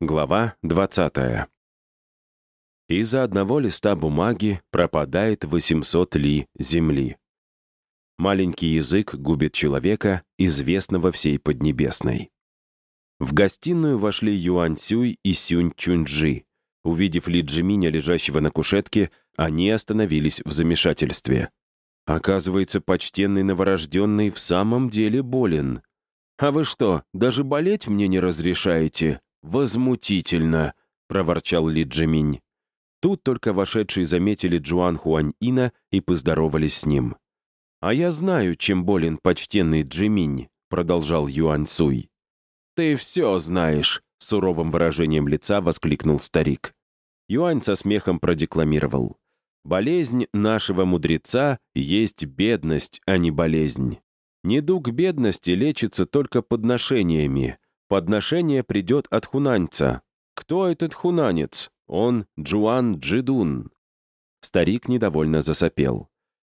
Глава 20. Из-за одного листа бумаги пропадает 800 ли земли. Маленький язык губит человека, известного всей Поднебесной. В гостиную вошли Юань Цюй и Сюнь Чунджи. Увидев Ли Джиминя, лежащего на кушетке, они остановились в замешательстве. Оказывается, почтенный новорожденный в самом деле болен. «А вы что, даже болеть мне не разрешаете?» «Возмутительно!» — проворчал Ли Джиминь. Тут только вошедшие заметили Джуан Хуань-Ина и поздоровались с ним. «А я знаю, чем болен почтенный Джиминь», — продолжал Юань Суй. «Ты все знаешь», — суровым выражением лица воскликнул старик. Юань со смехом продекламировал. «Болезнь нашего мудреца есть бедность, а не болезнь. Недуг бедности лечится только подношениями, Подношение придет от хунаньца. Кто этот хунанец? Он Джуан Джидун. Старик недовольно засопел.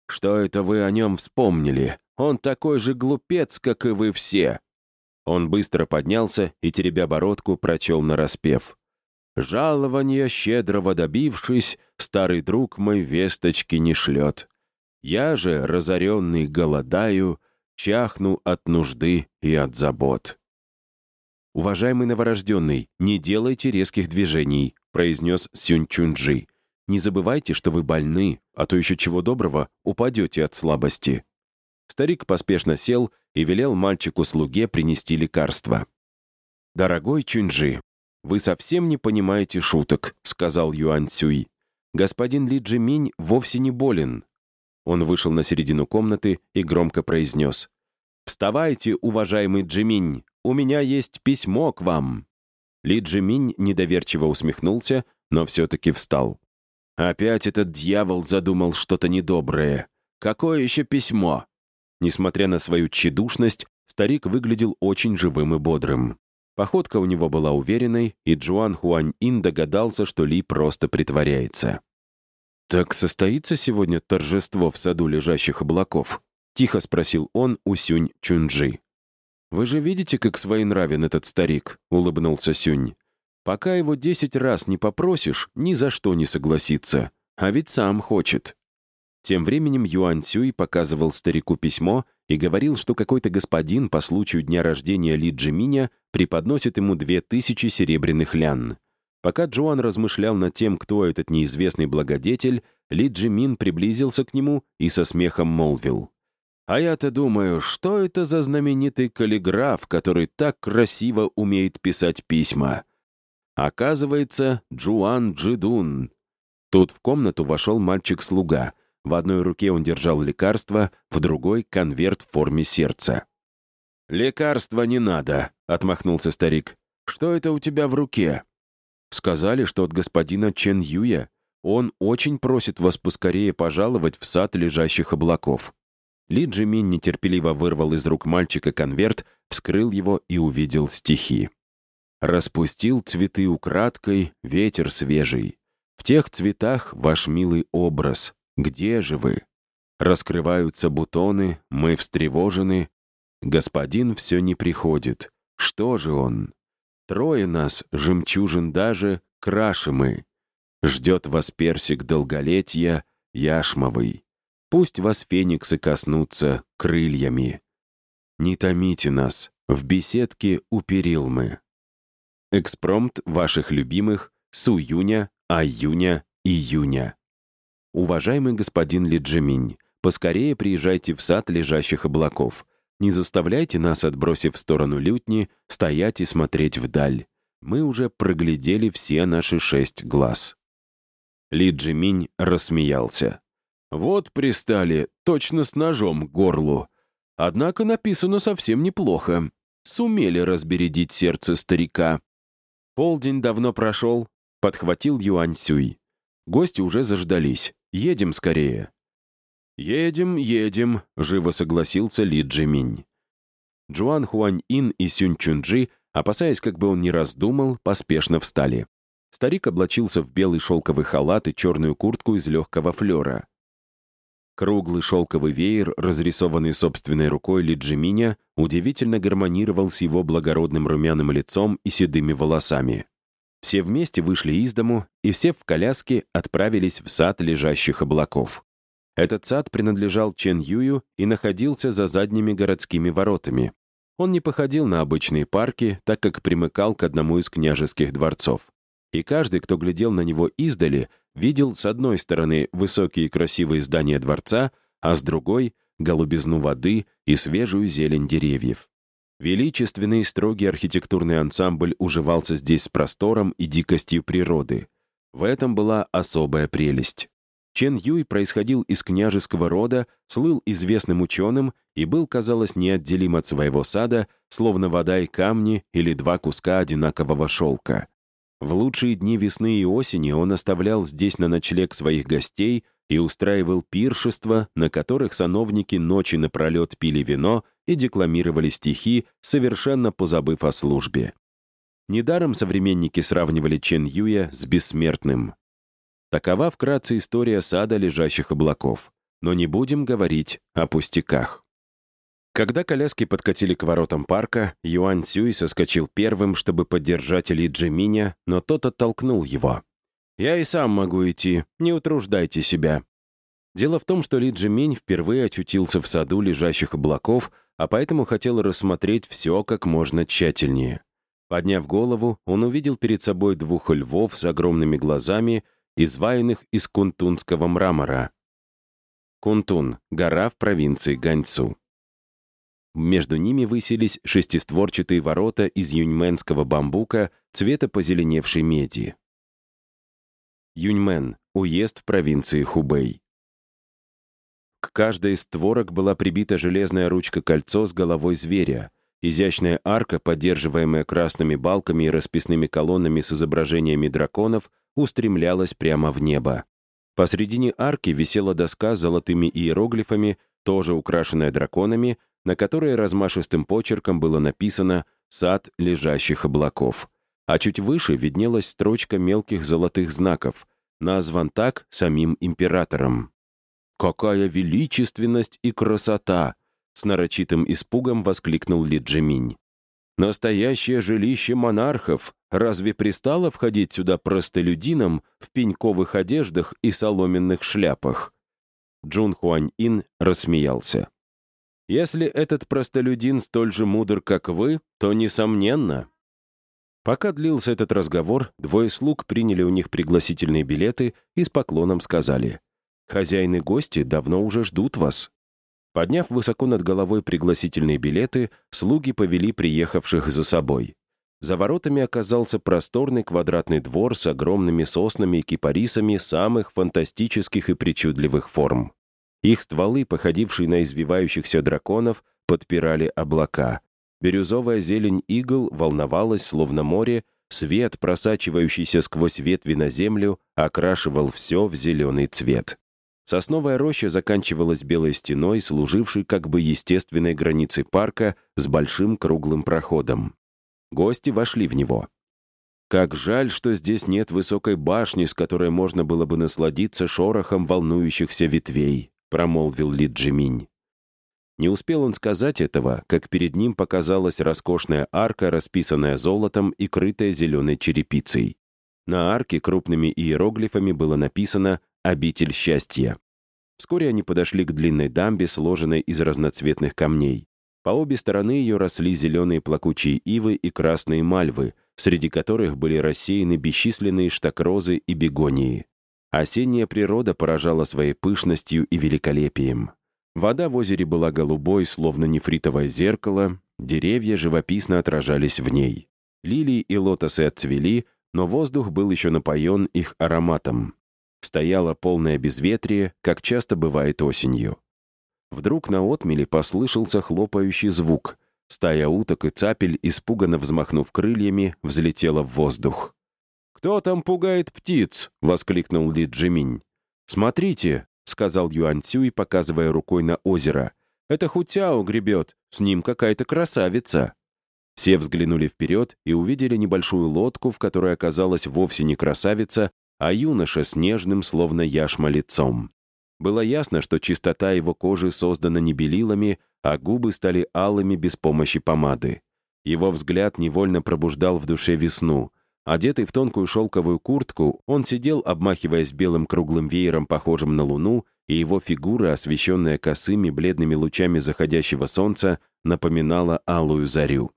«Что это вы о нем вспомнили? Он такой же глупец, как и вы все!» Он быстро поднялся и, теребя бородку, прочел нараспев. «Жалования щедрого добившись, старый друг мой весточки не шлет. Я же, разоренный, голодаю, чахну от нужды и от забот». «Уважаемый новорожденный, не делайте резких движений», произнес Сюнь Чунджи. «Не забывайте, что вы больны, а то еще чего доброго упадете от слабости». Старик поспешно сел и велел мальчику-слуге принести лекарство. «Дорогой Чунджи, вы совсем не понимаете шуток», — сказал Юань Цюй. «Господин Ли Джиминь вовсе не болен». Он вышел на середину комнаты и громко произнес. «Вставайте, уважаемый Джиминь, у меня есть письмо к вам». Ли Джиминь недоверчиво усмехнулся, но все-таки встал. «Опять этот дьявол задумал что-то недоброе. Какое еще письмо?» Несмотря на свою тщедушность, старик выглядел очень живым и бодрым. Походка у него была уверенной, и Джуан Хуань Ин догадался, что Ли просто притворяется. «Так состоится сегодня торжество в саду лежащих облаков?» — тихо спросил он у Сюнь Чунджи. «Вы же видите, как своенравен этот старик?» — улыбнулся Сюнь. «Пока его десять раз не попросишь, ни за что не согласится. А ведь сам хочет». Тем временем Юань Цюй показывал старику письмо и говорил, что какой-то господин по случаю дня рождения Ли Джиминя преподносит ему две тысячи серебряных лян. Пока Джоан размышлял над тем, кто этот неизвестный благодетель, Ли Джимин приблизился к нему и со смехом молвил. А я-то думаю, что это за знаменитый каллиграф, который так красиво умеет писать письма? Оказывается, Джуан Джидун. Тут в комнату вошел мальчик-слуга. В одной руке он держал лекарство, в другой — конверт в форме сердца. «Лекарства не надо», — отмахнулся старик. «Что это у тебя в руке?» «Сказали, что от господина Чен Юя. Он очень просит вас поскорее пожаловать в сад лежащих облаков». Ли Джимин нетерпеливо вырвал из рук мальчика конверт, вскрыл его и увидел стихи. «Распустил цветы украдкой, ветер свежий. В тех цветах ваш милый образ. Где же вы? Раскрываются бутоны, мы встревожены. Господин все не приходит. Что же он? Трое нас, жемчужин даже, краши мы. Ждет вас персик долголетия, яшмовый. Пусть вас фениксы коснутся крыльями. Не томите нас, в беседке у перил мы. Экспромт ваших любимых с июня, июня, июня. Уважаемый господин Лиджиминь, поскорее приезжайте в сад лежащих облаков. Не заставляйте нас, отбросив в сторону лютни, стоять и смотреть вдаль. Мы уже проглядели все наши шесть глаз. Ли Джиминь рассмеялся. Вот пристали, точно с ножом к горлу. Однако написано совсем неплохо. Сумели разбередить сердце старика. Полдень давно прошел, подхватил Юань Сюй. Гости уже заждались. Едем скорее. «Едем, едем», — живо согласился Ли Джиминь. Джуан Хуань Ин и Сюнь Чунджи, опасаясь, как бы он ни раздумал, поспешно встали. Старик облачился в белый шелковый халат и черную куртку из легкого флера. Круглый шелковый веер, разрисованный собственной рукой Лиджиминя, удивительно гармонировал с его благородным румяным лицом и седыми волосами. Все вместе вышли из дому, и все в коляске отправились в сад лежащих облаков. Этот сад принадлежал Чен Юю и находился за задними городскими воротами. Он не походил на обычные парки, так как примыкал к одному из княжеских дворцов. И каждый, кто глядел на него издали, видел с одной стороны высокие красивые здания дворца, а с другой — голубизну воды и свежую зелень деревьев. Величественный и строгий архитектурный ансамбль уживался здесь с простором и дикостью природы. В этом была особая прелесть. Чен Юй происходил из княжеского рода, слыл известным ученым и был, казалось, неотделим от своего сада, словно вода и камни или два куска одинакового шелка. В лучшие дни весны и осени он оставлял здесь на ночлег своих гостей и устраивал пиршества, на которых сановники ночи напролет пили вино и декламировали стихи, совершенно позабыв о службе. Недаром современники сравнивали Чен Юя с бессмертным. Такова вкратце история сада лежащих облаков. Но не будем говорить о пустяках. Когда коляски подкатили к воротам парка, Юань Цюй соскочил первым, чтобы поддержать Ли Джиминя, но тот оттолкнул его. «Я и сам могу идти, не утруждайте себя». Дело в том, что Ли Джиминь впервые очутился в саду лежащих облаков, а поэтому хотел рассмотреть все как можно тщательнее. Подняв голову, он увидел перед собой двух львов с огромными глазами, изваянных из кунтунского мрамора. Кунтун — гора в провинции Ганьцу. Между ними высились шестистворчатые ворота из юньменского бамбука цвета позеленевшей меди. Юньмен — уезд в провинции Хубэй. К каждой из створок была прибита железная ручка-кольцо с головой зверя, изящная арка, поддерживаемая красными балками и расписными колоннами с изображениями драконов, устремлялась прямо в небо. Посредине арки висела доска с золотыми иероглифами, тоже украшенная драконами, на которой размашистым почерком было написано «Сад лежащих облаков». А чуть выше виднелась строчка мелких золотых знаков, назван так самим императором. «Какая величественность и красота!» С нарочитым испугом воскликнул Ли Джиминь. «Настоящее жилище монархов! Разве пристало входить сюда простолюдинам в пеньковых одеждах и соломенных шляпах?» Джун Хуань Ин рассмеялся. «Если этот простолюдин столь же мудр, как вы, то, несомненно...» Пока длился этот разговор, двое слуг приняли у них пригласительные билеты и с поклоном сказали «Хозяин и гости давно уже ждут вас». Подняв высоко над головой пригласительные билеты, слуги повели приехавших за собой. За воротами оказался просторный квадратный двор с огромными соснами и кипарисами самых фантастических и причудливых форм. Их стволы, походившие на извивающихся драконов, подпирали облака. Бирюзовая зелень игл волновалась, словно море, свет, просачивающийся сквозь ветви на землю, окрашивал все в зеленый цвет. Сосновая роща заканчивалась белой стеной, служившей как бы естественной границей парка с большим круглым проходом. Гости вошли в него. Как жаль, что здесь нет высокой башни, с которой можно было бы насладиться шорохом волнующихся ветвей, промолвил Ли Джиминь. Не успел он сказать этого, как перед ним показалась роскошная арка, расписанная золотом и крытая зеленой черепицей. На арке крупными иероглифами было написано обитель счастья. Вскоре они подошли к длинной дамбе, сложенной из разноцветных камней. По обе стороны ее росли зеленые плакучие ивы и красные мальвы, среди которых были рассеяны бесчисленные штакрозы и бегонии. Осенняя природа поражала своей пышностью и великолепием. Вода в озере была голубой, словно нефритовое зеркало, деревья живописно отражались в ней. Лилии и лотосы отцвели, но воздух был еще напоен их ароматом. Стояло полное безветрие, как часто бывает осенью. Вдруг на отмеле послышался хлопающий звук. Стая уток и цапель, испуганно взмахнув крыльями, взлетела в воздух. «Кто там пугает птиц?» — воскликнул Ли Джиминь. «Смотрите», — сказал Юань Цюй, показывая рукой на озеро. «Это Хутяо гребет, с ним какая-то красавица». Все взглянули вперед и увидели небольшую лодку, в которой оказалась вовсе не красавица, а юноша с нежным, словно яшма, лицом. Было ясно, что чистота его кожи создана не белилами, а губы стали алыми без помощи помады. Его взгляд невольно пробуждал в душе весну, Одетый в тонкую шелковую куртку, он сидел, обмахиваясь белым круглым веером, похожим на луну, и его фигура, освещенная косыми бледными лучами заходящего солнца, напоминала алую зарю.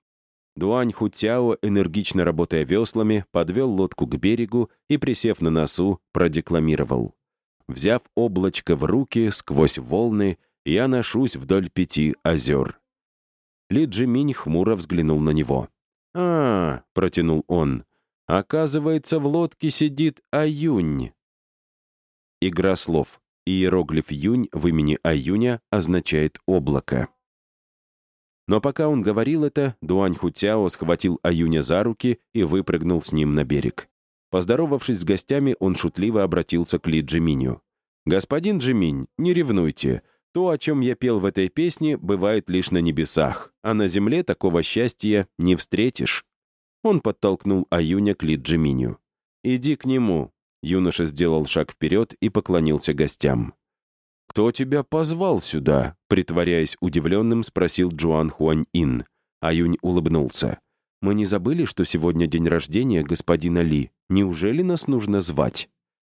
Дуань Хутяо, энергично работая веслами, подвел лодку к берегу и, присев на носу, продекламировал. «Взяв облачко в руки сквозь волны, я ношусь вдоль пяти озер». Ли Джиминь хмуро взглянул на него. «А, — протянул он, Оказывается, в лодке сидит Аюнь. Игра слов. Иероглиф «юнь» в имени Аюня означает «облако». Но пока он говорил это, Дуань Хутяо схватил Аюня за руки и выпрыгнул с ним на берег. Поздоровавшись с гостями, он шутливо обратился к Ли Джиминю. «Господин Джиминь, не ревнуйте. То, о чем я пел в этой песне, бывает лишь на небесах, а на земле такого счастья не встретишь». Он подтолкнул Аюня к Лиджиминю. «Иди к нему». Юноша сделал шаг вперед и поклонился гостям. «Кто тебя позвал сюда?» Притворяясь удивленным, спросил Джуан Хуань Ин. Аюнь улыбнулся. «Мы не забыли, что сегодня день рождения господина Ли. Неужели нас нужно звать?»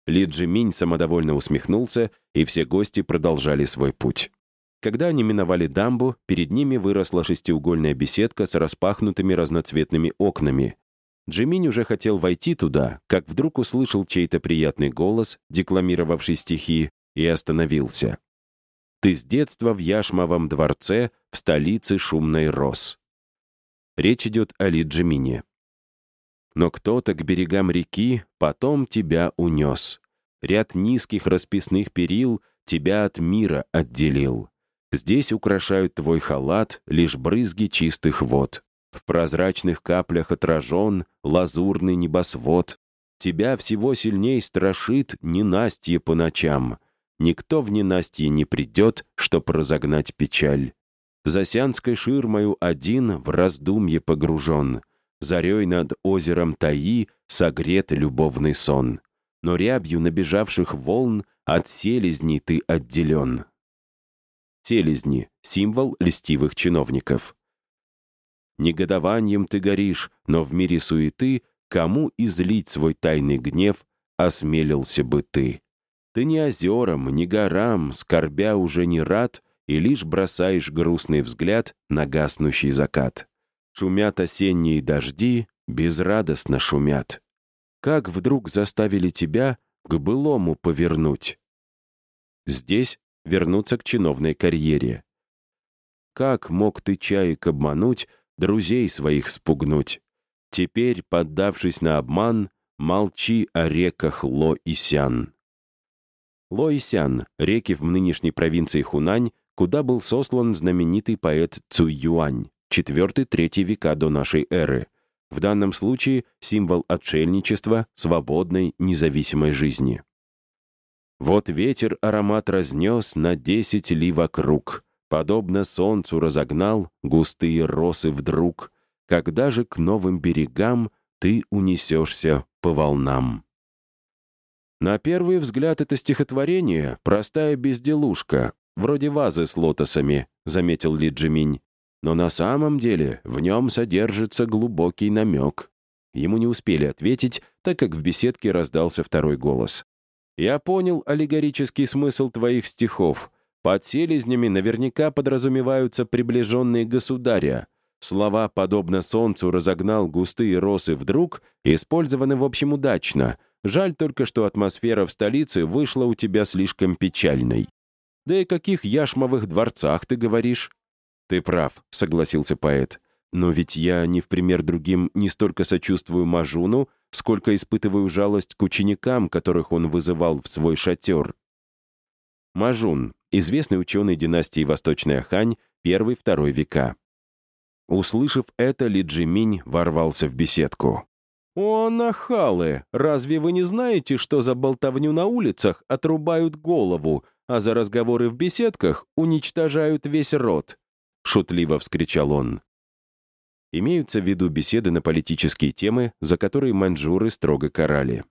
Ли Джиминь самодовольно усмехнулся, и все гости продолжали свой путь. Когда они миновали дамбу, перед ними выросла шестиугольная беседка с распахнутыми разноцветными окнами. Джиминь уже хотел войти туда, как вдруг услышал чей-то приятный голос, декламировавший стихи, и остановился. «Ты с детства в Яшмовом дворце, в столице шумной рос». Речь идет о Ли Джимине. «Но кто-то к берегам реки потом тебя унес. Ряд низких расписных перил тебя от мира отделил. Здесь украшают твой халат лишь брызги чистых вод. В прозрачных каплях отражен лазурный небосвод. Тебя всего сильней страшит ненастье по ночам. Никто в ненастье не придет, чтоб разогнать печаль. За сянской ширмою один в раздумье погружен. Зарей над озером Таи согрет любовный сон. Но рябью набежавших волн от селезней ты отделен. Селезни — символ льстивых чиновников. Негодованием ты горишь, но в мире суеты кому излить свой тайный гнев осмелился бы ты? Ты ни озерам, ни горам, скорбя уже не рад, и лишь бросаешь грустный взгляд на гаснущий закат. Шумят осенние дожди, безрадостно шумят. Как вдруг заставили тебя к былому повернуть? Здесь вернуться к чиновной карьере. Как мог ты, чаек, обмануть, друзей своих спугнуть? Теперь, поддавшись на обман, молчи о реках Ло и Сян. Ло и Сян — реки в нынешней провинции Хунань, куда был сослан знаменитый поэт Цуй Юань, 4-3 века до нашей эры. В данном случае символ отшельничества, свободной, независимой жизни. Вот ветер аромат разнес на десять ли вокруг, Подобно солнцу разогнал густые росы вдруг, Когда же к новым берегам ты унесешься по волнам. На первый взгляд это стихотворение — простая безделушка, вроде вазы с лотосами, заметил Ли Джиминь. Но на самом деле в нем содержится глубокий намек. Ему не успели ответить, так как в беседке раздался второй голос. Я понял аллегорический смысл твоих стихов. Под селезнями наверняка подразумеваются приближенные государя. Слова «подобно солнцу разогнал густые росы вдруг» использованы в общем удачно. Жаль только, что атмосфера в столице вышла у тебя слишком печальной. Да и каких яшмовых дворцах ты говоришь? Ты прав, согласился поэт. Но ведь я, не в пример другим, не столько сочувствую Мажуну, сколько испытываю жалость к ученикам, которых он вызывал в свой шатер. Мажун — известный ученый династии Восточная Хань, первый-второй века. Услышав это, Ли Джиминь ворвался в беседку. «О, нахалы! Разве вы не знаете, что за болтовню на улицах отрубают голову, а за разговоры в беседках уничтожают весь род?» — шутливо вскричал он. Имеются в виду беседы на политические темы, за которые маньчжуры строго карали.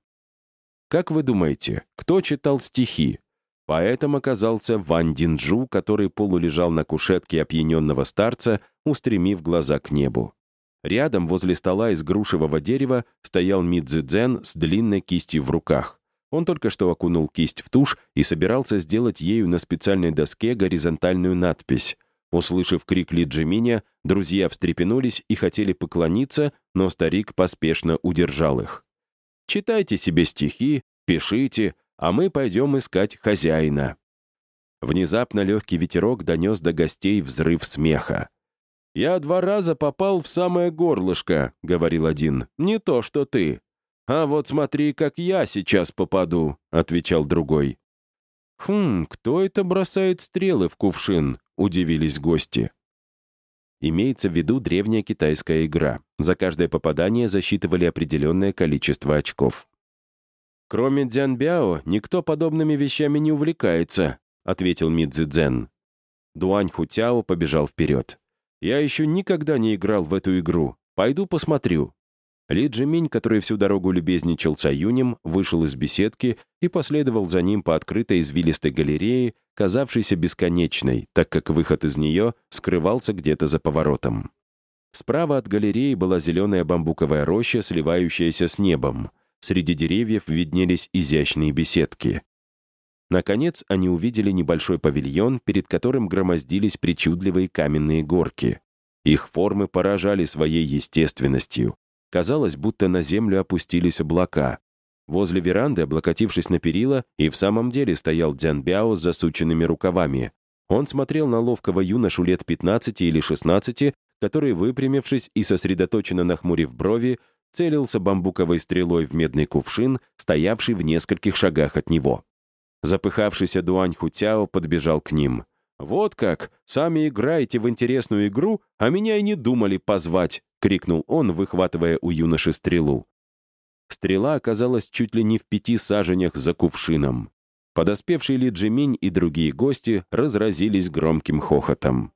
Как вы думаете, кто читал стихи? Поэтом оказался Ван Динджу, который полулежал на кушетке опьяненного старца, устремив глаза к небу. Рядом, возле стола из грушевого дерева, стоял Мидзидзен с длинной кистью в руках. Он только что окунул кисть в тушь и собирался сделать ею на специальной доске горизонтальную надпись. Услышав крик Ли Джиминя, друзья встрепенулись и хотели поклониться, но старик поспешно удержал их. «Читайте себе стихи, пишите, а мы пойдем искать хозяина». Внезапно легкий ветерок донес до гостей взрыв смеха. «Я два раза попал в самое горлышко», — говорил один. «Не то, что ты». «А вот смотри, как я сейчас попаду», — отвечал другой. «Хм, кто это бросает стрелы в кувшин?» — удивились гости. Имеется в виду древняя китайская игра. За каждое попадание засчитывали определенное количество очков. «Кроме Дзянбяо, никто подобными вещами не увлекается», — ответил Мидзи Цзэн. Дуань Хутяо побежал вперед. «Я еще никогда не играл в эту игру. Пойду посмотрю». Ли Джиминь, который всю дорогу любезничал с Аюнем, вышел из беседки и последовал за ним по открытой извилистой галерее, казавшейся бесконечной, так как выход из нее скрывался где-то за поворотом. Справа от галереи была зеленая бамбуковая роща, сливающаяся с небом. Среди деревьев виднелись изящные беседки. Наконец, они увидели небольшой павильон, перед которым громоздились причудливые каменные горки. Их формы поражали своей естественностью. Казалось, будто на землю опустились облака. Возле веранды, облокотившись на перила, и в самом деле стоял Дзян Бяо с засученными рукавами. Он смотрел на ловкого юношу лет 15 или 16, который, выпрямившись и сосредоточенно нахмурив брови, целился бамбуковой стрелой в медный кувшин, стоявший в нескольких шагах от него. Запыхавшийся Дуань Хутяо подбежал к ним. «Вот как! Сами играете в интересную игру, а меня и не думали позвать!» — крикнул он, выхватывая у юноши стрелу. Стрела оказалась чуть ли не в пяти саженях за кувшином. Подоспевший Ли Джиминь и другие гости разразились громким хохотом.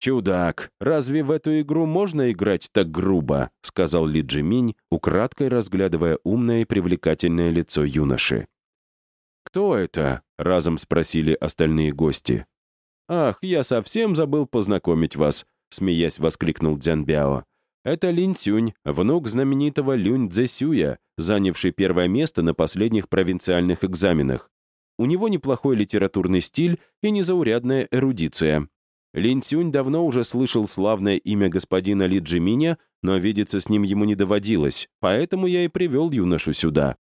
«Чудак, разве в эту игру можно играть так грубо?» — сказал Ли Джиминь, украдкой разглядывая умное и привлекательное лицо юноши. «Кто это?» — разом спросили остальные гости. «Ах, я совсем забыл познакомить вас», — смеясь воскликнул Дзян Бяо. «Это Линь Сюнь, внук знаменитого Люнь Цзэсюя, занявший первое место на последних провинциальных экзаменах. У него неплохой литературный стиль и незаурядная эрудиция. Линь Сюнь давно уже слышал славное имя господина Ли Джиминя, но видеться с ним ему не доводилось, поэтому я и привел юношу сюда.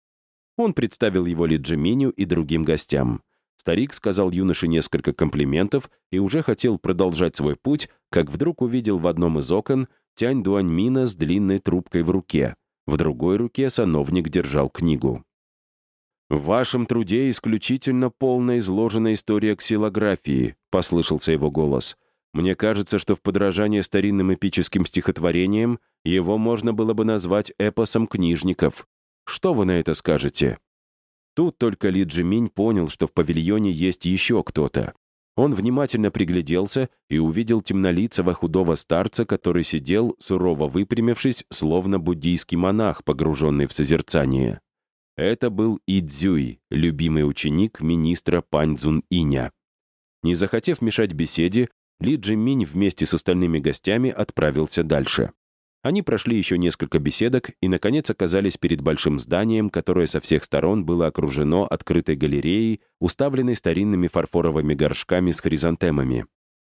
Он представил его Лиджиминю и другим гостям. Старик сказал юноше несколько комплиментов и уже хотел продолжать свой путь, как вдруг увидел в одном из окон Тянь Дуаньмина с длинной трубкой в руке. В другой руке сановник держал книгу. «В вашем труде исключительно полно изложена история ксилографии», — послышался его голос. «Мне кажется, что в подражание старинным эпическим стихотворениям его можно было бы назвать эпосом книжников. Что вы на это скажете?» Тут только Ли Джиминь понял, что в павильоне есть еще кто-то. Он внимательно пригляделся и увидел темнолицего худого старца, который сидел, сурово выпрямившись, словно буддийский монах, погруженный в созерцание. Это был Идзюй, любимый ученик министра Пань Цзун Иня. Не захотев мешать беседе, Ли Джиминь вместе с остальными гостями отправился дальше. Они прошли еще несколько беседок и, наконец, оказались перед большим зданием, которое со всех сторон было окружено открытой галереей, уставленной старинными фарфоровыми горшками с хризантемами.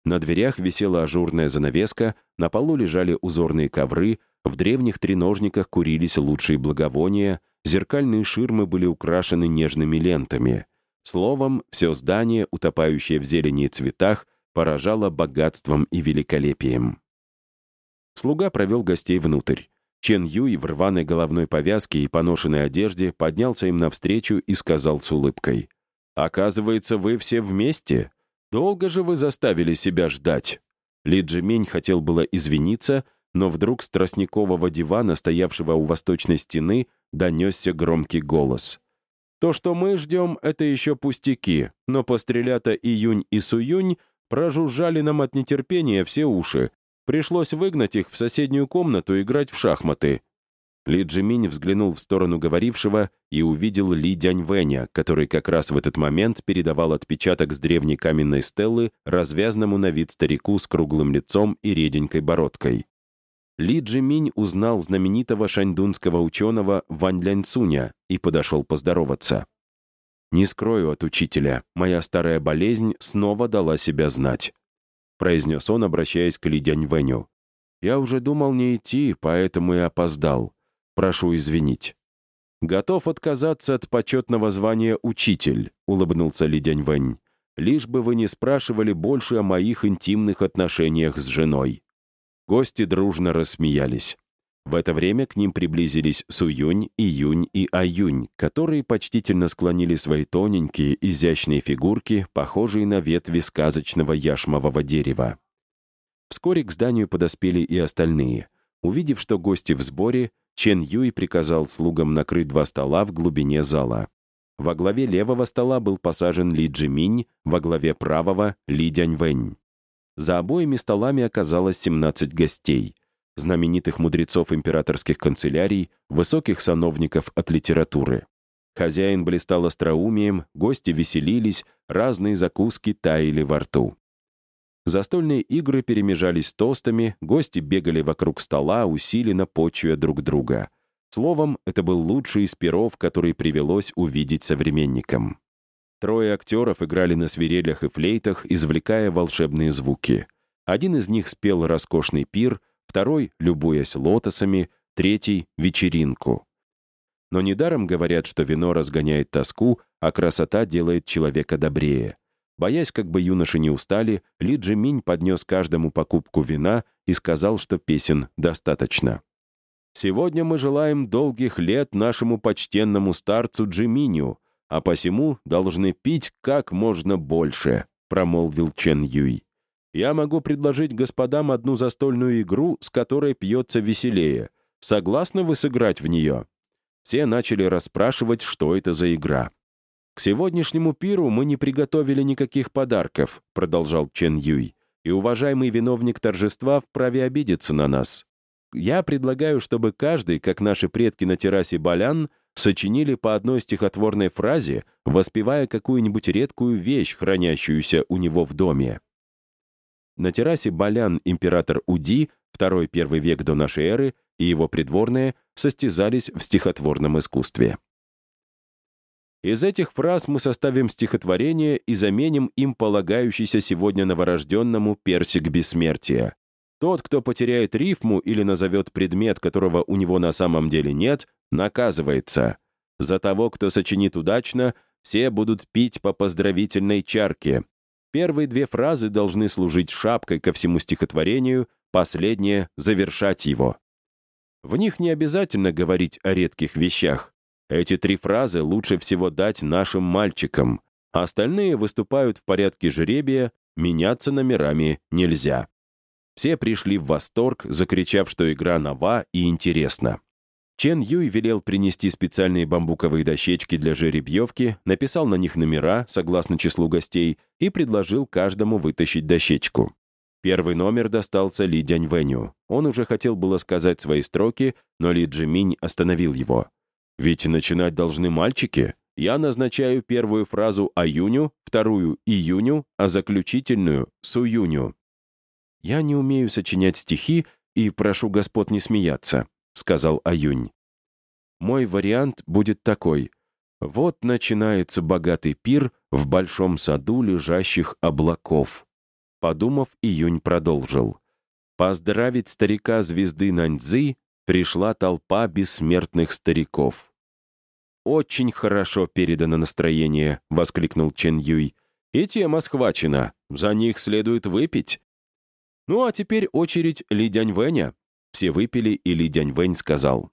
На дверях висела ажурная занавеска, на полу лежали узорные ковры, в древних треножниках курились лучшие благовония, зеркальные ширмы были украшены нежными лентами. Словом, все здание, утопающее в зелени и цветах, поражало богатством и великолепием. Слуга провел гостей внутрь. Чен Юй в рваной головной повязке и поношенной одежде поднялся им навстречу и сказал с улыбкой. «Оказывается, вы все вместе? Долго же вы заставили себя ждать?» Ли Джимень хотел было извиниться, но вдруг с тростникового дивана, стоявшего у восточной стены, донесся громкий голос. «То, что мы ждем, это еще пустяки, но пострелята Июнь и Суюнь прожужжали нам от нетерпения все уши, Пришлось выгнать их в соседнюю комнату играть в шахматы. Ли Джиминь взглянул в сторону говорившего и увидел Ли Дяньвэня, который как раз в этот момент передавал отпечаток с древней каменной стеллы развязному на вид старику с круглым лицом и реденькой бородкой. Ли Джиминь узнал знаменитого шаньдунского ученого Вань Ляньцуня и подошел поздороваться. «Не скрою от учителя, моя старая болезнь снова дала себя знать», произнес он, обращаясь к Ли Дяньвэню. «Я уже думал не идти, поэтому и опоздал. Прошу извинить». «Готов отказаться от почетного звания «учитель», — улыбнулся Ли Дяньвэнь. «Лишь бы вы не спрашивали больше о моих интимных отношениях с женой». Гости дружно рассмеялись. В это время к ним приблизились Суюнь, Июнь и Аюнь, которые почтительно склонили свои тоненькие, изящные фигурки, похожие на ветви сказочного яшмового дерева. Вскоре к зданию подоспели и остальные. Увидев, что гости в сборе, Чен Юй приказал слугам накрыть два стола в глубине зала. Во главе левого стола был посажен Ли Джиминь, во главе правого — Ли Дяньвэнь. За обоими столами оказалось 17 гостей, знаменитых мудрецов императорских канцелярий, высоких сановников от литературы. Хозяин блистал остроумием, гости веселились, разные закуски таяли во рту. Застольные игры перемежались тостами, гости бегали вокруг стола, усиленно почуя друг друга. Словом, это был лучший из перов, который привелось увидеть современникам. Трое актеров играли на свирелях и флейтах, извлекая волшебные звуки. Один из них спел роскошный пир, второй — любуясь лотосами, третий — вечеринку. Но недаром говорят, что вино разгоняет тоску, а красота делает человека добрее. Боясь, как бы юноши не устали, Ли Джиминь поднес каждому покупку вина и сказал, что песен достаточно. «Сегодня мы желаем долгих лет нашему почтенному старцу Джиминю, а посему должны пить как можно больше», — промолвил Чен Юй. «Я могу предложить господам одну застольную игру, с которой пьется веселее. Согласны вы сыграть в нее?» Все начали расспрашивать, что это за игра. «К сегодняшнему пиру мы не приготовили никаких подарков», — продолжал Чен Юй, «и уважаемый виновник торжества вправе обидеться на нас. Я предлагаю, чтобы каждый, как наши предки на террасе Балян, сочинили по одной стихотворной фразе, воспевая какую-нибудь редкую вещь, хранящуюся у него в доме. На террасе Балян император Уди, второй-первый век до нашей эры, и его придворные состязались в стихотворном искусстве. Из этих фраз мы составим стихотворение и заменим им полагающийся сегодня новорожденному персик бессмертия. Тот, кто потеряет рифму или назовет предмет, которого у него на самом деле нет, наказывается. За того, кто сочинит удачно, все будут пить по поздравительной чарке. Первые две фразы должны служить шапкой ко всему стихотворению, последнее — завершать его. В них не обязательно говорить о редких вещах. Эти три фразы лучше всего дать нашим мальчикам. Остальные выступают в порядке жребия, меняться номерами нельзя. Все пришли в восторг, закричав, что игра нова и интересна. Чен Юй велел принести специальные бамбуковые дощечки для жеребьевки, написал на них номера, согласно числу гостей, и предложил каждому вытащить дощечку. Первый номер достался Ли Дяньвэню. Он уже хотел было сказать свои строки, но Ли Джиминь остановил его. «Ведь начинать должны мальчики. Я назначаю первую фразу Аюню, вторую Июню, а заключительную — Суюню. «Я не умею сочинять стихи и прошу господ не смеяться», — сказал Аюнь. «Мой вариант будет такой. Вот начинается богатый пир в большом саду лежащих облаков». Подумав, Июнь продолжил. «Поздравить старика звезды Наньцзы пришла толпа бессмертных стариков». «Очень хорошо передано настроение», — воскликнул Чен Юй. «И тема схвачена. За них следует выпить. Ну а теперь очередь Ли Дяньвэня. Все выпили, и Ли Дяньвэнь сказал.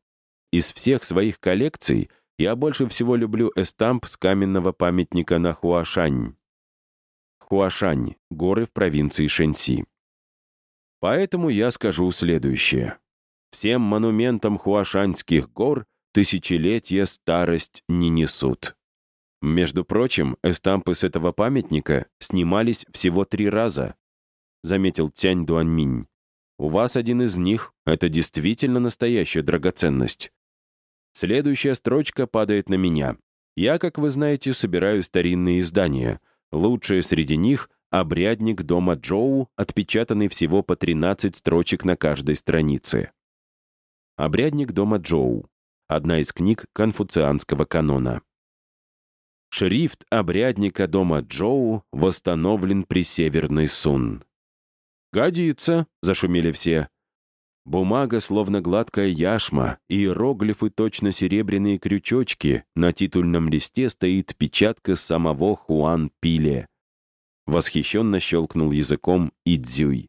Из всех своих коллекций я больше всего люблю эстамп с каменного памятника на Хуашань. Хуашань — горы в провинции Шэньси. Поэтому я скажу следующее. Всем монументам хуашаньских гор тысячелетия старость не несут. Между прочим, эстампы с этого памятника снимались всего три раза, — заметил Тянь Дуаньминь. «У вас один из них — это действительно настоящая драгоценность. Следующая строчка падает на меня. Я, как вы знаете, собираю старинные издания. Лучшее среди них «Обрядник дома Джоу», отпечатанный всего по 13 строчек на каждой странице. «Обрядник дома Джоу» — одна из книг конфуцианского канона. Шрифт обрядника дома Джоу восстановлен при Северной Сун. «Годится», — зашумели все. Бумага словно гладкая яшма, иероглифы точно серебряные крючочки, на титульном листе стоит печатка самого Хуан Пиле. Восхищенно щелкнул языком Идзюй.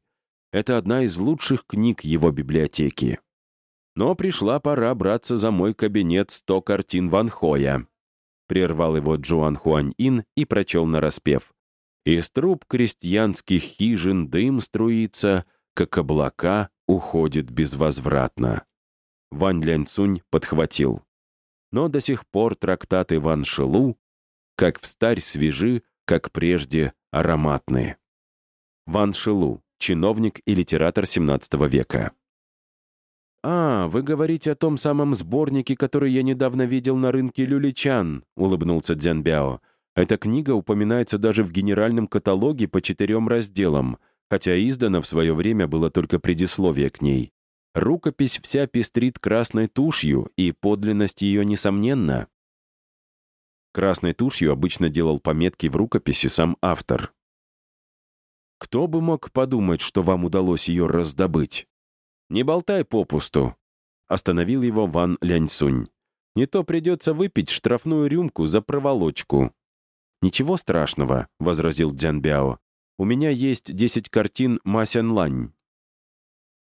Это одна из лучших книг его библиотеки. Но пришла пора браться за мой кабинет «Сто картин Ван Хоя». Прервал его Джуан Хуань Ин и прочел нараспев. Из труб крестьянских хижин дым струится, как облака уходит безвозвратно. Вань Ляньцунь подхватил. Но до сих пор трактаты Ван Шилу, как встарь свежи, как прежде ароматные. Ван Шилу, чиновник и литератор XVII века. «А, вы говорите о том самом сборнике, который я недавно видел на рынке Люличан», — улыбнулся Дзян Бяо. «Эта книга упоминается даже в генеральном каталоге по четырем разделам, хотя издана в свое время было только предисловие к ней. Рукопись вся пестрит красной тушью, и подлинность ее несомненна. Красной тушью обычно делал пометки в рукописи сам автор. Кто бы мог подумать, что вам удалось ее раздобыть? Не болтай попусту. Остановил его Ван Ляньсунь. Не то придется выпить штрафную рюмку за проволочку. «Ничего страшного», — возразил Дзян Бяо. «У меня есть 10 картин Масян Лань».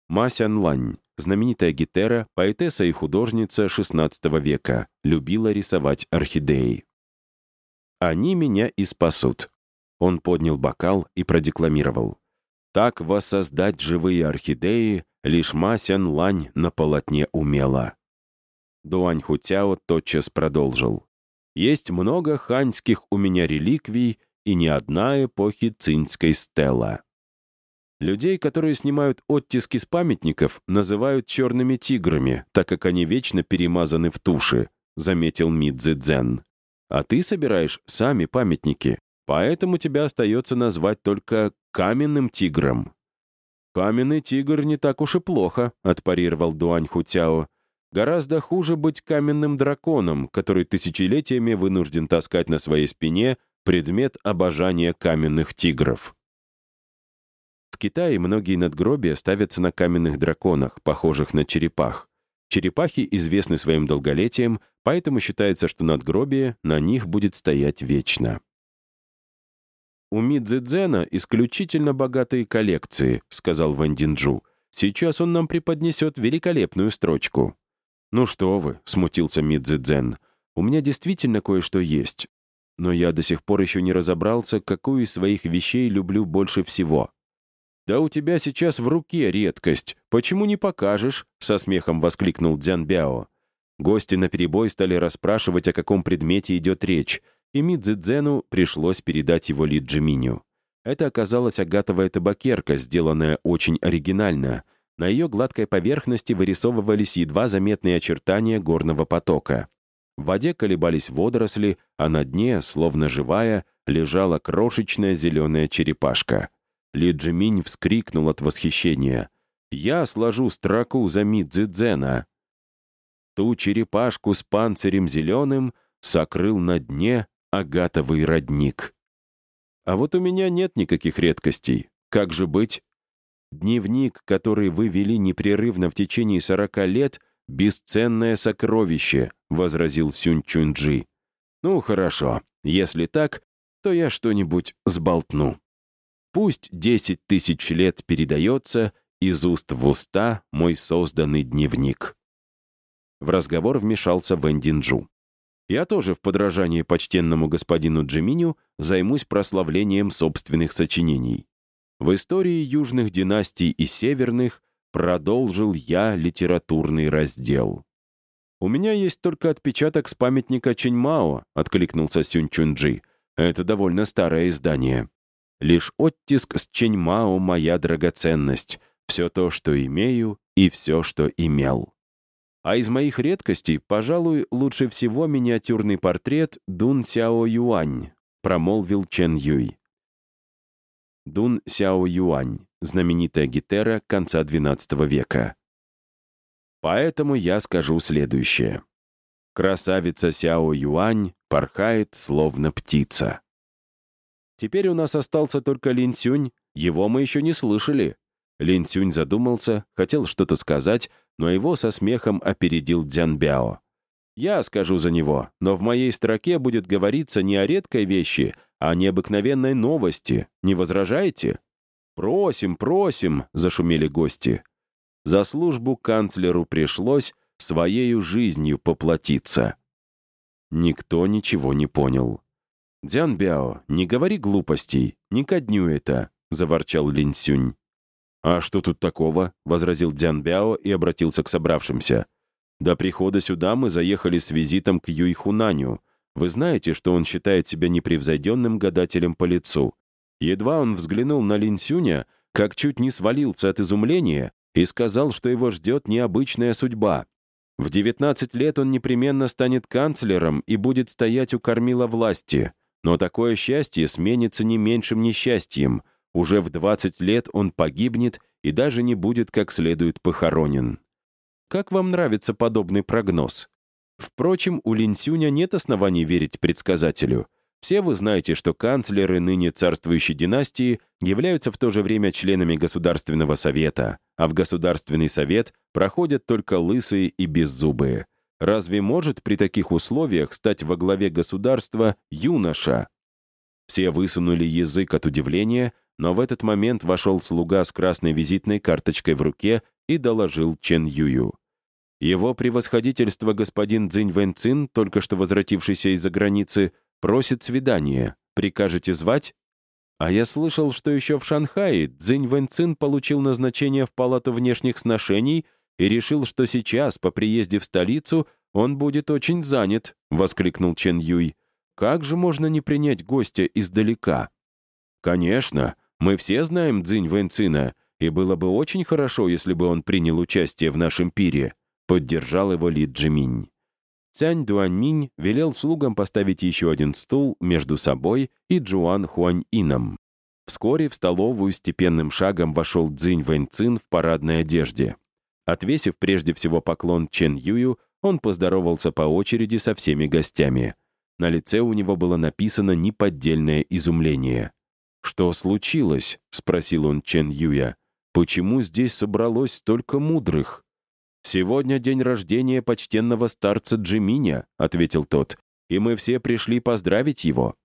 Масян Лань, знаменитая гитера, поэтесса и художница XVI века, любила рисовать орхидеи. «Они меня и спасут». Он поднял бокал и продекламировал. «Так воссоздать живые орхидеи лишь Масян Лань на полотне умела». Дуань Хутяо тотчас продолжил. «Есть много ханьских у меня реликвий и ни одна эпохи цинской стела». Людей, которые снимают оттиски с памятников, называют черными тиграми, так как они вечно перемазаны в туши, заметил Мидзи Дзен. А ты собираешь сами памятники, поэтому тебя остается назвать только каменным тигром. «Каменный тигр не так уж и плохо», — отпарировал Дуань Хутяо. «Гораздо хуже быть каменным драконом, который тысячелетиями вынужден таскать на своей спине предмет обожания каменных тигров». В Китае многие надгробия ставятся на каменных драконах, похожих на черепах. Черепахи известны своим долголетием, поэтому считается, что надгробие на них будет стоять вечно. «У Мидзи Дзена исключительно богатые коллекции», — сказал Ван Динджу. «Сейчас он нам преподнесет великолепную строчку». «Ну что вы», — смутился Мидзи Дзен. «У меня действительно кое-что есть, но я до сих пор еще не разобрался, какую из своих вещей люблю больше всего». «Да у тебя сейчас в руке редкость. Почему не покажешь?» — со смехом воскликнул Дзян Бяо. Гости наперебой стали расспрашивать, о каком предмете идет речь, и Мидзидзену пришлось передать его Ли Джиминю. Это оказалась агатовая табакерка, сделанная очень оригинально. На ее гладкой поверхности вырисовывались едва заметные очертания горного потока. В воде колебались водоросли, а на дне, словно живая, лежала крошечная зеленая черепашка. Ли Джиминь вскрикнул от восхищения. «Я сложу строку за Мидзидзена». Ту черепашку с панцирем зеленым сокрыл на дне агатовый родник. А вот у меня нет никаких редкостей. Как же быть? Дневник, который вы вели непрерывно в течение сорока лет, — бесценное сокровище, — возразил Сюнь Чунджи. Ну, хорошо. Если так, то я что-нибудь сболтну. Пусть десять тысяч лет передается из уст в уста мой созданный дневник. В разговор вмешался Вэн Динджу. Я тоже в подражании почтенному господину Джиминю займусь прославлением собственных сочинений. В истории южных династий и северных продолжил я литературный раздел. «У меня есть только отпечаток с памятника Ченьмао», — откликнулся Сюнь Чунджи. «Это довольно старое издание. Лишь оттиск с Ченьмао — моя драгоценность, все то, что имею, и все, что имел. А из моих редкостей, пожалуй, лучше всего миниатюрный портрет Дун Сяо Юань, промолвил Чен Юй. Дун Сяо Юань, знаменитая гетера конца XII века. Поэтому я скажу следующее. Красавица Сяо Юань порхает, словно птица. Теперь у нас остался только Лин Сюнь, его мы еще не слышали. Лин Сюнь задумался, хотел что-то сказать, но его со смехом опередил Дзян Бяо. «Я скажу за него, но в моей строке будет говориться не о редкой вещи, а о необыкновенной новости. Не возражаете?» «Просим, просим!» — зашумели гости. За службу канцлеру пришлось своею жизнью поплатиться. Никто ничего не понял. «Дзян Бяо, не говори глупостей, не ко дню это», — заворчал Лин Сюнь. «А что тут такого?» — возразил Дзян Бяо и обратился к собравшимся. «До прихода сюда мы заехали с визитом к Юй Хунаню. Вы знаете, что он считает себя непревзойденным гадателем по лицу. Едва он взглянул на Лин Сюня, как чуть не свалился от изумления и сказал, что его ждет необычная судьба. В 19 лет он непременно станет канцлером и будет стоять у кормила власти. Но такое счастье сменится не меньшим несчастьем. Уже в 20 лет он погибнет и даже не будет как следует похоронен. Как вам нравится подобный прогноз? Впрочем, у Линсюня нет оснований верить предсказателю. Все вы знаете, что канцлеры ныне царствующей династии являются в то же время членами Государственного совета, а в Государственный совет проходят только лысые и беззубые. Разве может при таких условиях стать во главе государства юноша? Все высунули язык от удивления, но в этот момент вошел слуга с красной визитной карточкой в руке и доложил Чен Юю. Его превосходительство господин Цзинь Вэньцин, только что возвратившийся из-за границы, просит свидания. Прикажете звать? А я слышал, что еще в Шанхае Цзинь Вэньцин получил назначение в Палату внешних сношений и решил, что сейчас, по приезде в столицу, он будет очень занят», — воскликнул Чен Юй. «Как же можно не принять гостя издалека?» «Конечно, мы все знаем Цзинь Вэньцина, и было бы очень хорошо, если бы он принял участие в нашем пире», — поддержал его Ли Джиминь. Цянь Дуаньминь велел слугам поставить еще один стул между собой и Джуан Хуань-Ином. Вскоре в столовую степенным шагом вошел Цзинь Вэньцин в парадной одежде. Отвесив прежде всего поклон Чен Юю, он поздоровался по очереди со всеми гостями. На лице у него было написано неподдельное изумление. «Что случилось?» — спросил он Чен Юя. «Почему здесь собралось столько мудрых?» «Сегодня день рождения почтенного старца Джиминя», — ответил тот, «и мы все пришли поздравить его.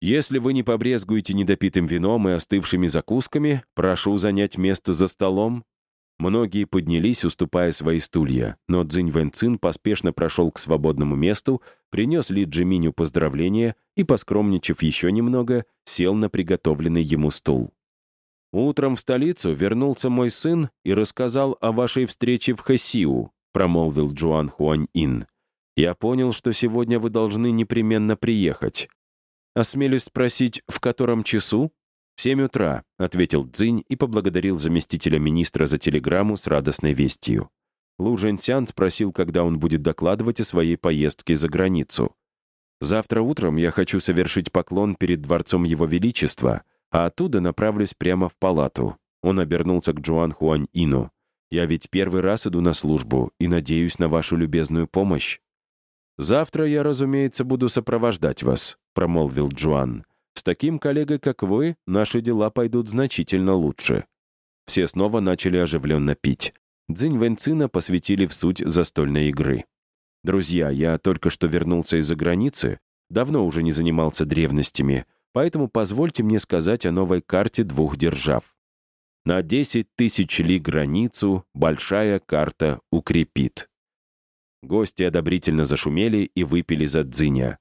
Если вы не побрезгуете недопитым вином и остывшими закусками, прошу занять место за столом, Многие поднялись, уступая свои стулья, но Цзинь Вэньцин поспешно прошел к свободному месту, принес Ли Джиминю поздравления и, поскромничав еще немного, сел на приготовленный ему стул. «Утром в столицу вернулся мой сын и рассказал о вашей встрече в Хэсиу», промолвил Джуан Хуань Ин. «Я понял, что сегодня вы должны непременно приехать. Осмелюсь спросить, в котором часу?» «В семь утра», — ответил Цзинь и поблагодарил заместителя министра за телеграмму с радостной вестью. Лу Жэньсян спросил, когда он будет докладывать о своей поездке за границу. «Завтра утром я хочу совершить поклон перед Дворцом Его Величества, а оттуда направлюсь прямо в палату». Он обернулся к Джуан Хуань Ину. «Я ведь первый раз иду на службу и надеюсь на вашу любезную помощь». «Завтра я, разумеется, буду сопровождать вас», — промолвил Джуан. С таким коллегой, как вы, наши дела пойдут значительно лучше». Все снова начали оживленно пить. Дзинь Вэньцина посвятили в суть застольной игры. «Друзья, я только что вернулся из-за границы, давно уже не занимался древностями, поэтому позвольте мне сказать о новой карте двух держав. На 10 тысяч ли границу большая карта укрепит». Гости одобрительно зашумели и выпили за Дзиня.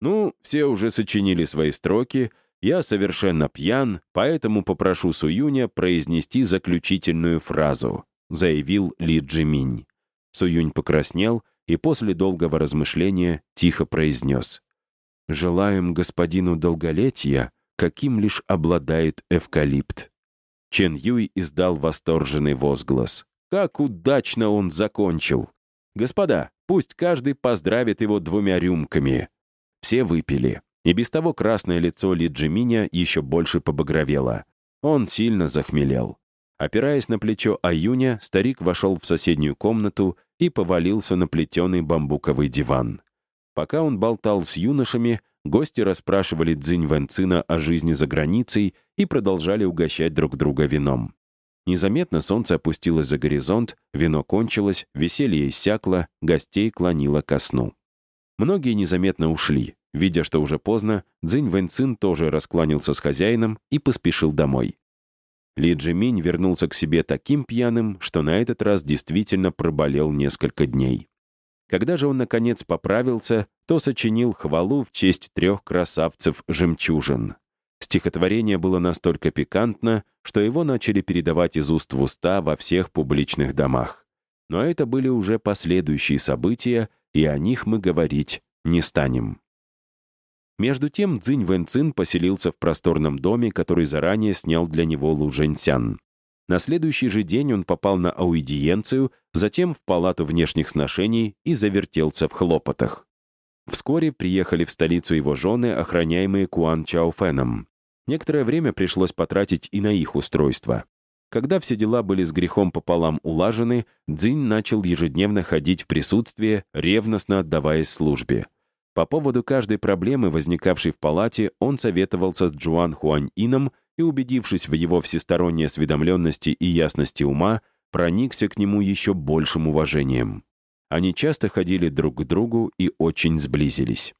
Ну, все уже сочинили свои строки, я совершенно пьян, поэтому попрошу Суюня произнести заключительную фразу», заявил Ли Джиминь. Суюнь покраснел и после долгого размышления тихо произнес. «Желаем господину долголетия, каким лишь обладает эвкалипт». Чен Юй издал восторженный возглас. «Как удачно он закончил! Господа, пусть каждый поздравит его двумя рюмками!» Все выпили. И без того красное лицо Ли Джиминя еще больше побагровело. Он сильно захмелел. Опираясь на плечо Аюня, старик вошел в соседнюю комнату и повалился на плетеный бамбуковый диван. Пока он болтал с юношами, гости расспрашивали Цзинь Вэнцина о жизни за границей и продолжали угощать друг друга вином. Незаметно солнце опустилось за горизонт, вино кончилось, веселье иссякло, гостей клонило ко сну. Многие незаметно ушли. Видя, что уже поздно, Цзинь Вэньцин тоже раскланялся с хозяином и поспешил домой. Ли Джиминь вернулся к себе таким пьяным, что на этот раз действительно проболел несколько дней. Когда же он, наконец, поправился, то сочинил хвалу в честь трех красавцев-жемчужин. Стихотворение было настолько пикантно, что его начали передавать из уст в уста во всех публичных домах. Но это были уже последующие события, и о них мы говорить не станем. Между тем Цзинь Вэнцин поселился в просторном доме, который заранее снял для него Лу Жэньцян. На следующий же день он попал на аудиенцию, затем в палату внешних сношений и завертелся в хлопотах. Вскоре приехали в столицу его жены, охраняемые Куан Чаофеном. Некоторое время пришлось потратить и на их устройство. Когда все дела были с грехом пополам улажены, Цзинь начал ежедневно ходить в присутствие, ревностно отдаваясь службе. По поводу каждой проблемы, возникавшей в палате, он советовался с Джуан Хуань Ином и, убедившись в его всесторонней осведомленности и ясности ума, проникся к нему еще большим уважением. Они часто ходили друг к другу и очень сблизились.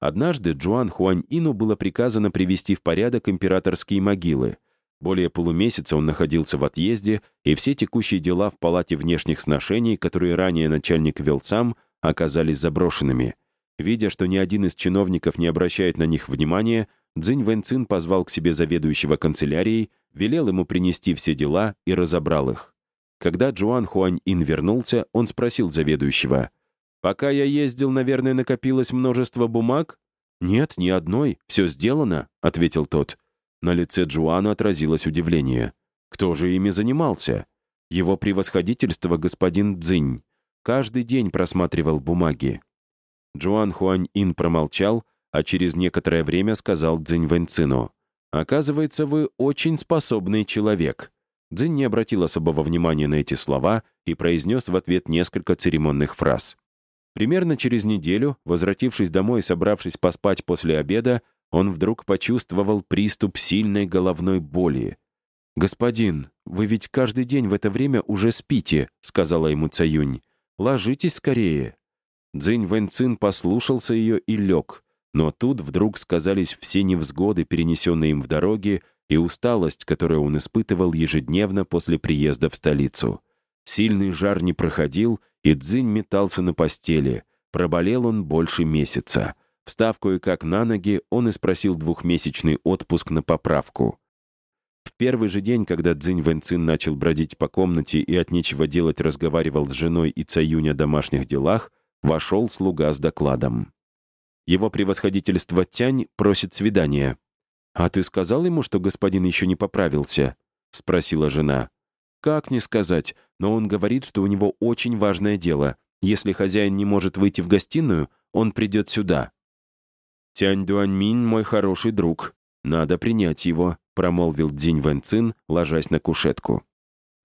Однажды Джуан Хуань-Ину было приказано привести в порядок императорские могилы. Более полумесяца он находился в отъезде, и все текущие дела в палате внешних сношений, которые ранее начальник вел сам, оказались заброшенными. Видя, что ни один из чиновников не обращает на них внимания, Цзинь Вэньцин позвал к себе заведующего канцелярией, велел ему принести все дела и разобрал их. Когда Джуан Хуань-Ин вернулся, он спросил заведующего — Пока я ездил, наверное, накопилось множество бумаг?» «Нет, ни одной. Все сделано», — ответил тот. На лице Джуана отразилось удивление. «Кто же ими занимался?» «Его превосходительство господин Цзинь. Каждый день просматривал бумаги». Джуан Хуань Ин промолчал, а через некоторое время сказал Цзинь Вэньцину. «Оказывается, вы очень способный человек». Цзинь не обратил особого внимания на эти слова и произнес в ответ несколько церемонных фраз. Примерно через неделю, возвратившись домой и собравшись поспать после обеда, он вдруг почувствовал приступ сильной головной боли. «Господин, вы ведь каждый день в это время уже спите», — сказала ему Цаюнь. «Ложитесь скорее». Цзинь Вэньцин послушался ее и лег, но тут вдруг сказались все невзгоды, перенесенные им в дороге, и усталость, которую он испытывал ежедневно после приезда в столицу. Сильный жар не проходил, и Цзинь метался на постели. Проболел он больше месяца. Встав кое-как на ноги, он и спросил двухмесячный отпуск на поправку. В первый же день, когда Цзинь Вэньцин начал бродить по комнате и от нечего делать разговаривал с женой и Цаюнь о домашних делах, вошел слуга с докладом. Его превосходительство Тянь просит свидания. «А ты сказал ему, что господин еще не поправился?» — спросила жена. Как не сказать, но он говорит, что у него очень важное дело. Если хозяин не может выйти в гостиную, он придет сюда. «Тянь Дуаньминь — мой хороший друг. Надо принять его», — промолвил Дзинь Вэнцин, ложась на кушетку.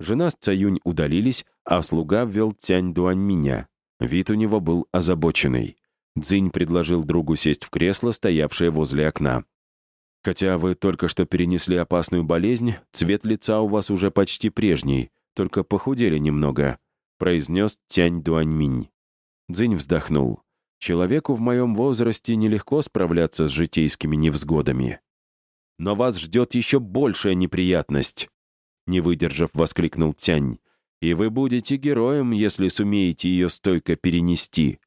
Жена с Цаюнь удалились, а слуга ввел Тянь Дуаньминя. Вид у него был озабоченный. Дзинь предложил другу сесть в кресло, стоявшее возле окна. Хотя вы только что перенесли опасную болезнь, цвет лица у вас уже почти прежний, только похудели немного», — произнес Тянь Дуаньминь. Цзинь вздохнул. «Человеку в моем возрасте нелегко справляться с житейскими невзгодами. Но вас ждет еще большая неприятность», — не выдержав, воскликнул Тянь. «И вы будете героем, если сумеете ее стойко перенести».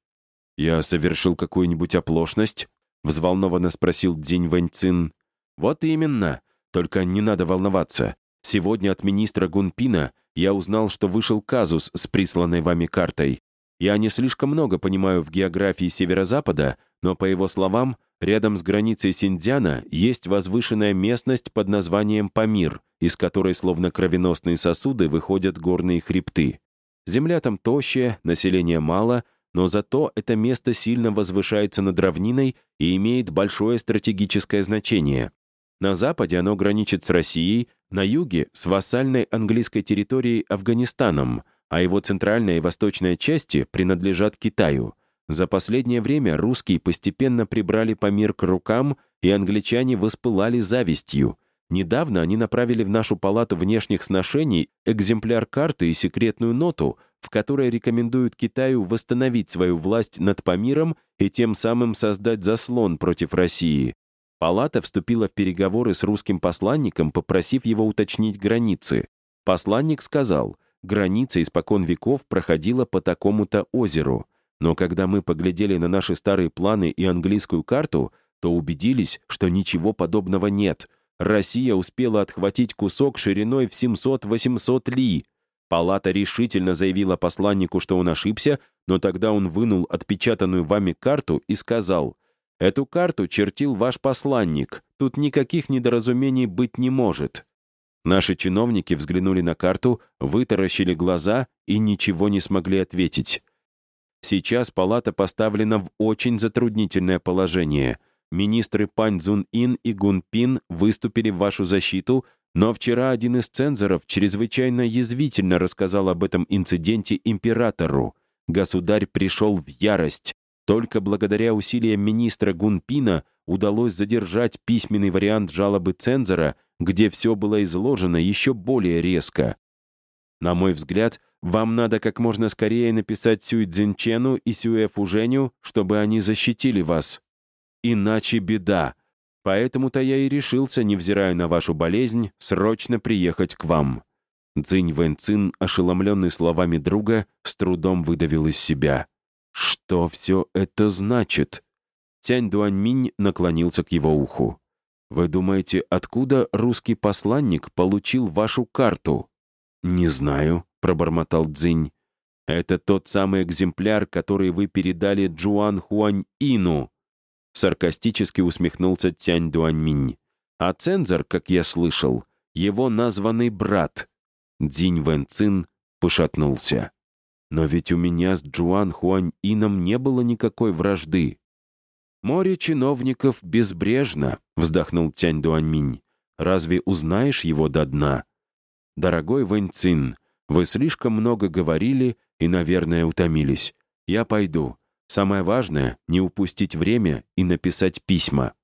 «Я совершил какую-нибудь оплошность?» — взволнованно спросил Дзинь Вэньцин. «Вот именно. Только не надо волноваться. Сегодня от министра Гунпина я узнал, что вышел казус с присланной вами картой. Я не слишком много понимаю в географии Северо-Запада, но, по его словам, рядом с границей Синдзяна есть возвышенная местность под названием Памир, из которой словно кровеносные сосуды выходят горные хребты. Земля там тощая, населения мало, но зато это место сильно возвышается над равниной и имеет большое стратегическое значение. На западе оно граничит с Россией, на юге — с вассальной английской территорией Афганистаном, а его центральная и восточная части принадлежат Китаю. За последнее время русские постепенно прибрали Памир к рукам, и англичане воспылали завистью. Недавно они направили в нашу палату внешних сношений экземпляр карты и секретную ноту, в которой рекомендуют Китаю восстановить свою власть над Памиром и тем самым создать заслон против России. Палата вступила в переговоры с русским посланником, попросив его уточнить границы. Посланник сказал, граница испокон веков проходила по такому-то озеру. Но когда мы поглядели на наши старые планы и английскую карту, то убедились, что ничего подобного нет. Россия успела отхватить кусок шириной в 700-800 ли. Палата решительно заявила посланнику, что он ошибся, но тогда он вынул отпечатанную вами карту и сказал, «Эту карту чертил ваш посланник, тут никаких недоразумений быть не может». Наши чиновники взглянули на карту, вытаращили глаза и ничего не смогли ответить. Сейчас палата поставлена в очень затруднительное положение. Министры Пань Цзун Ин и Гун Пин выступили в вашу защиту, но вчера один из цензоров чрезвычайно язвительно рассказал об этом инциденте императору. Государь пришел в ярость. Только благодаря усилиям министра Гунпина удалось задержать письменный вариант жалобы цензора, где все было изложено еще более резко. На мой взгляд, вам надо как можно скорее написать Сюй Цзинчену и Сюэ Фуженю, чтобы они защитили вас. Иначе беда. Поэтому-то я и решился, невзирая на вашу болезнь, срочно приехать к вам». Цзинь Вэньцин, ошеломленный словами друга, с трудом выдавил из себя. «Что все это значит?» Тянь Дуаньминь наклонился к его уху. «Вы думаете, откуда русский посланник получил вашу карту?» «Не знаю», — пробормотал Цзинь. «Это тот самый экземпляр, который вы передали Джуан Хуань Ину», Саркастически усмехнулся Тянь Дуаньминь. А цензор, как я слышал, его названный брат. Дзинь Вэн Цин пошатнулся. Но ведь у меня с Джуан Хуань Ином не было никакой вражды. «Море чиновников безбрежно», — вздохнул Тянь Дуаньминь. «Разве узнаешь его до дна?» «Дорогой Вэнь Цин, вы слишком много говорили и, наверное, утомились. Я пойду. Самое важное — не упустить время и написать письма.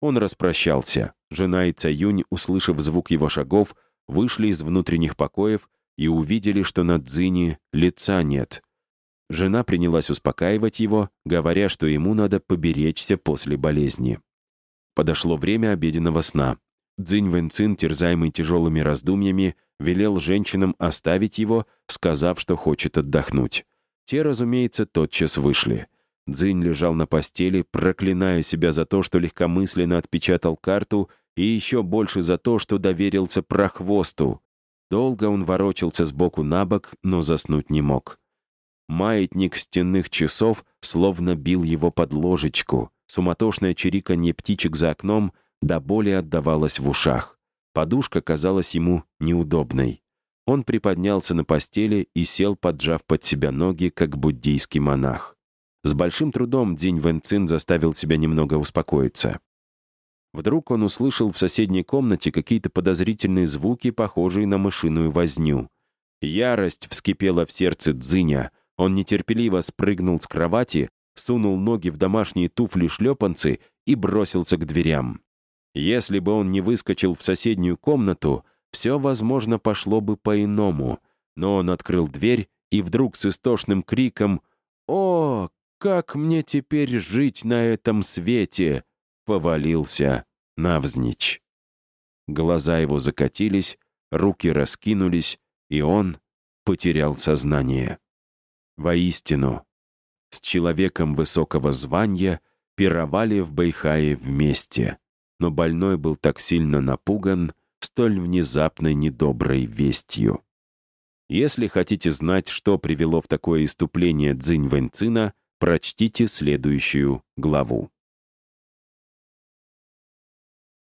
Он распрощался. Жена и Цаюнь, услышав звук его шагов, вышли из внутренних покоев и увидели, что на Дзине лица нет. Жена принялась успокаивать его, говоря, что ему надо поберечься после болезни. Подошло время обеденного сна. Цзинь Вэнцин, терзаемый тяжелыми раздумьями, велел женщинам оставить его, сказав, что хочет отдохнуть. Те, разумеется, тотчас вышли. Дзинь лежал на постели, проклиная себя за то, что легкомысленно отпечатал карту, и еще больше за то, что доверился прохвосту. Долго он ворочался сбоку на бок, но заснуть не мог. Маятник стенных часов словно бил его под ложечку. Суматошное чириканье птичек за окном до боли отдавалось в ушах. Подушка казалась ему неудобной. Он приподнялся на постели и сел, поджав под себя ноги, как буддийский монах. С большим трудом Дзинь Вэнцин заставил себя немного успокоиться. Вдруг он услышал в соседней комнате какие-то подозрительные звуки, похожие на мышиную возню. Ярость вскипела в сердце Дзиня. Он нетерпеливо спрыгнул с кровати, сунул ноги в домашние туфли-шлепанцы и бросился к дверям. Если бы он не выскочил в соседнюю комнату, все, возможно, пошло бы по-иному, но он открыл дверь и вдруг с истошным криком «О, как мне теперь жить на этом свете!» повалился навзничь. Глаза его закатились, руки раскинулись, и он потерял сознание. Воистину, с человеком высокого звания пировали в Байхае вместе, но больной был так сильно напуган, столь внезапной недоброй вестью. Если хотите знать, что привело в такое иступление Цзинь Вэньцина, прочтите следующую главу.